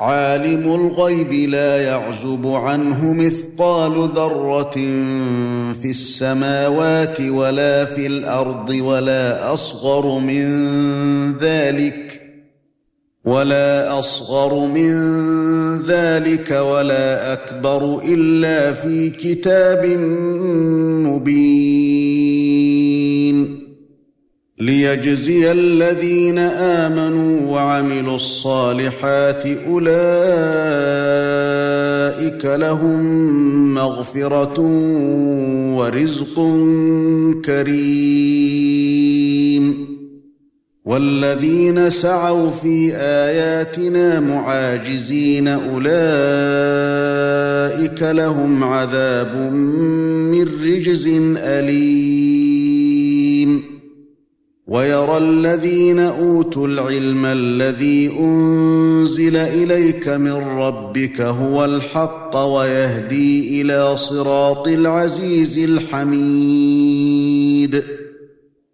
عالم الغيب لا يعزب عنه مثقال ذرة في السماوات ولا في الأرض ولا أصغر من ذلك ولا أصغر من ذلك ولا أكبر إلا في كتاب مبين. ليجزي الذين آمنوا وعملوا الصالحات أولئك لهم مغفرة ورزق كريم. والذين سعوا في آياتنا معاجزين أولئك لهم عذاب من رجز أليم. ويرى الذين أوتوا العلم الذي أنزل إليك من ربك هو الحق ويهدي إلى صراط العزيز الحميد.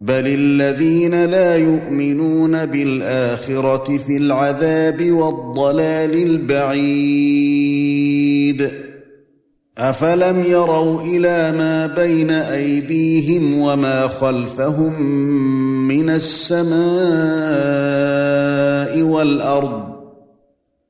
بل الذين لا يؤمنون بالاخره في العذاب والضلال البعيد افلم يروا إلى ما بين ايديهم وما خلفهم من السماء والارض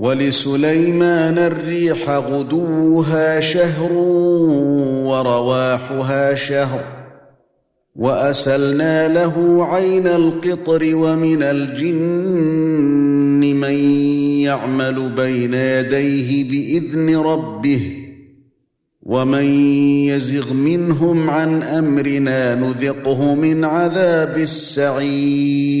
ولسليمان الريح غدوها شهر ورواحها شهر وأسلنا له عين القطر ومن الجن من يعمل بين يديه بإذن ربه ومن يزغ منهم عن أمرنا نذقه من عذاب السعير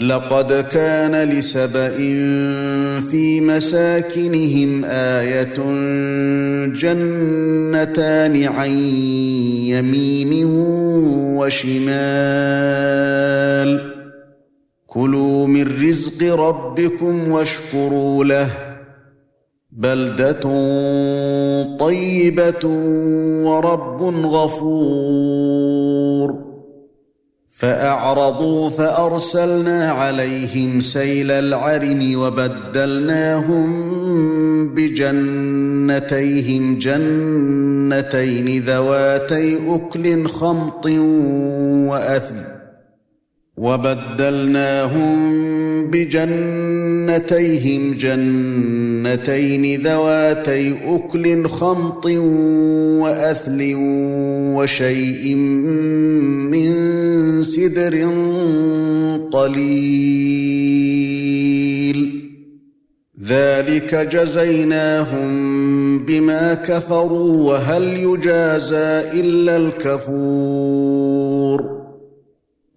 لقد كان لسبأ في مساكنهم آية جنتان عن يمين وشمال. كلوا من رزق ربكم واشكروا له. بلدة طيبة ورب غفور. فأعرضوا فأرسلنا عليهم سيل العرم وبدلناهم بجنتيهم جنتين ذواتي أكل خمط واثل وبدلناهم بجنتيهم جنتين ذواتي أكل خمط وأثل وشيء من سدر قليل. ذلك جزيناهم بما كفروا وهل يجازى إلا الكفور.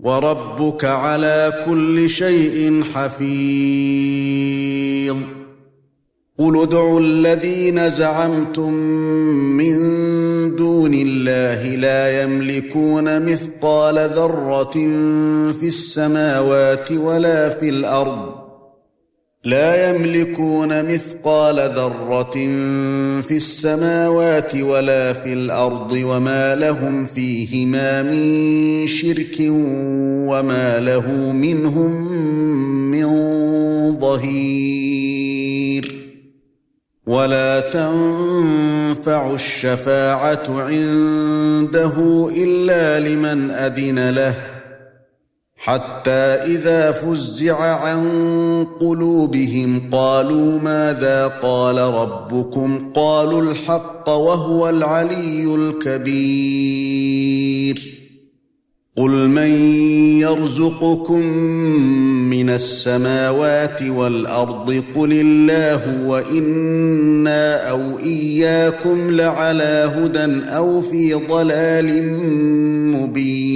وربك على كل شيء حفيظ. قل ادعوا الذين زعمتم من دون الله لا يملكون مثقال ذرة في السماوات ولا في الأرض لا يملكون مثقال ذرة في السماوات ولا في الأرض وما لهم فيهما من شرك وما له منهم من ظهير. ولا تنفع الشفاعة عنده إلا لمن أذن له. حتى إذا فزع عن قلوبهم قالوا ماذا قال ربكم؟ قالوا الحق وهو العلي الكبير. قل من يرزقكم من السماوات والأرض؟ قل الله وإنا أو إياكم لعلى هدى أو في ضلال مبين.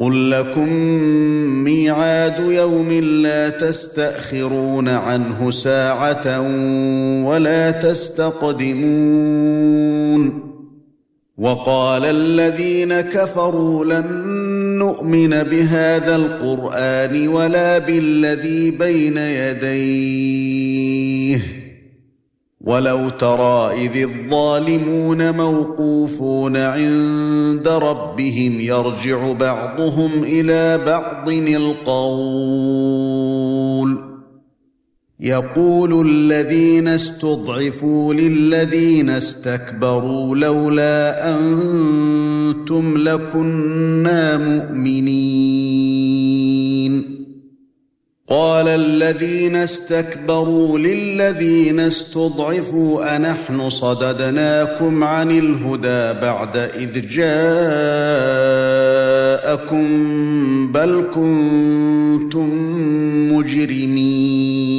قل لكم ميعاد يوم لا تستأخرون عنه ساعة ولا تستقدمون وقال الذين كفروا لن نؤمن بهذا القرآن ولا بالذي بين يديه ولو ترى اذ الظالمون موقوفون عند ربهم يرجع بعضهم إلى بعض القول يقول الذين استضعفوا للذين استكبروا لولا أنتم لكنا مؤمنين قال الذين استكبروا للذين استضعفوا أنحن صددناكم عن الهدى بعد إذ جاءكم بل كنتم مجرمين.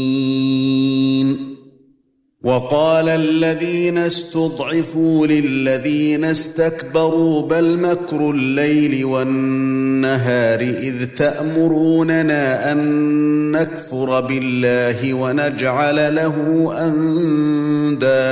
وقال الذين استضعفوا للذين استكبروا بل مكر الليل والنهار إذ تأمروننا أن نكفر بالله ونجعل له أندادا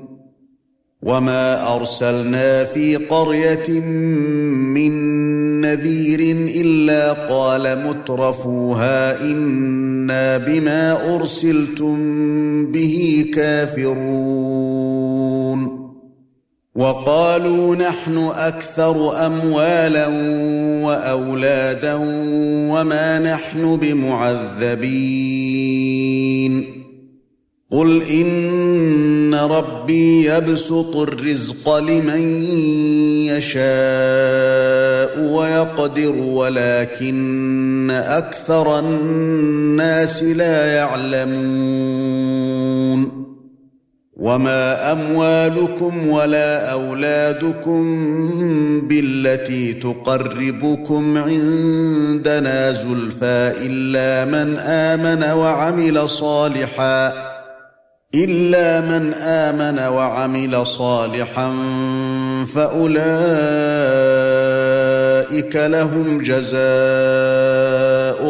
وما ارسلنا في قريه من نذير الا قال مترفوها أنا بما ارسلتم به كافرون وقالوا نحن أكثر اموالا واولادا وما نحن بمعذبين قل إن ربي يبسط الرزق لمن يشاء ويقدر ولكن أكثر الناس لا يعلمون. وما أموالكم ولا أولادكم بالتي تقربكم عندنا زلفى إلا من آمن وعمل صالحا. إلا من آمن وعمل صالحا فأولئك لهم جزاء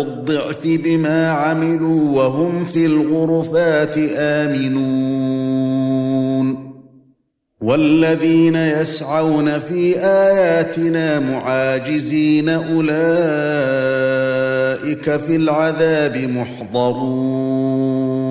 الضعف بما عملوا وهم في الغرفات آمنون. والذين يسعون في آياتنا معاجزين أولئك في العذاب محضرون.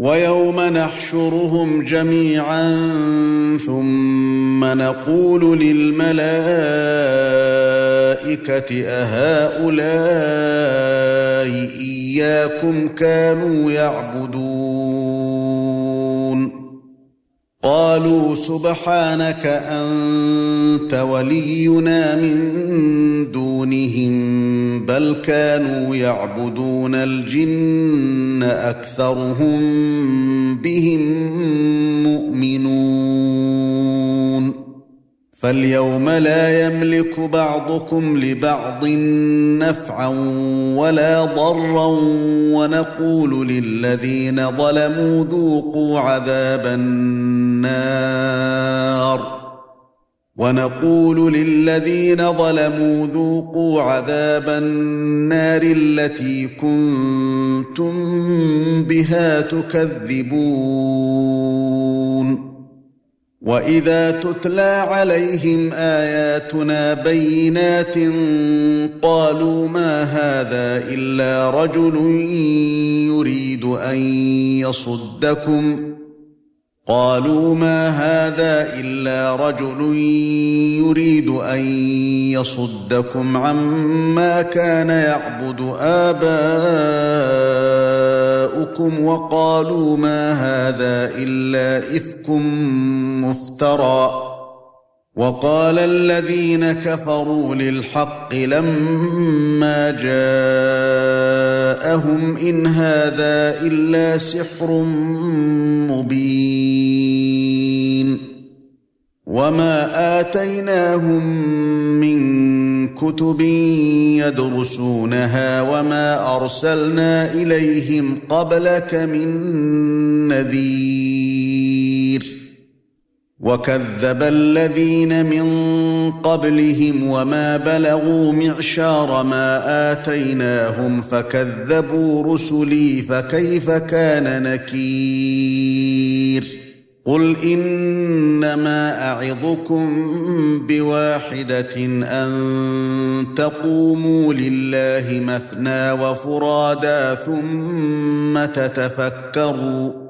ويوم نحشرهم جميعا ثم نقول للملائكة أهؤلاء إياكم كانوا يعبدون. قالوا سبحانك أنت ولينا من دونهم بل كانوا يعبدون الجن أكثرهم بهم مؤمنون. فاليوم لا يملك بعضكم لبعض نفعا ولا ضرا ونقول للذين ظلموا ذوقوا عذاب النار. ونقول للذين ظلموا ذوقوا عذاب النار التي كنتم بها تكذبون. وإذا تتلى عليهم آياتنا بينات قالوا ما هذا إلا رجل يريد أن يصدكم. قالوا ما هذا إلا رجل يريد أن يصدكم عما كان يعبد آباؤكم وقالوا ما هذا إلا إفك مفترى وقال الذين كفروا للحق لما جاءهم إن هذا إلا سحر مبين وما آتيناهم من كتب يدرسونها وما أرسلنا إليهم قبلك من نذير وكذب الذين من قبلهم وما بلغوا معشار ما اتيناهم فكذبوا رسلي فكيف كان نكير قل انما اعظكم بواحده ان تقوموا لله مثنى وفرادا ثم تتفكروا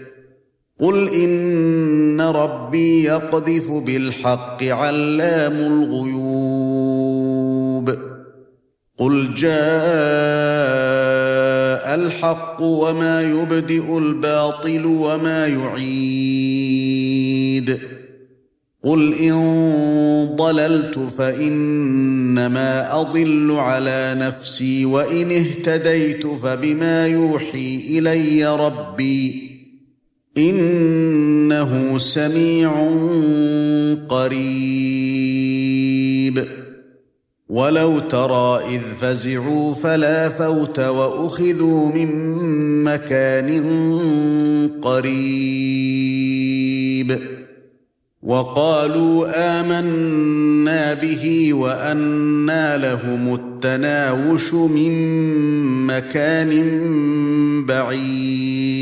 قل ان ربي يقذف بالحق علام الغيوب قل جاء الحق وما يبدئ الباطل وما يعيد قل ان ضللت فانما اضل على نفسي وان اهتديت فبما يوحي الي ربي إنه سميع قريب. ولو ترى إذ فزعوا فلا فوت وأخذوا من مكان قريب. وقالوا آمنا به وانى لهم التناوش من مكان بعيد.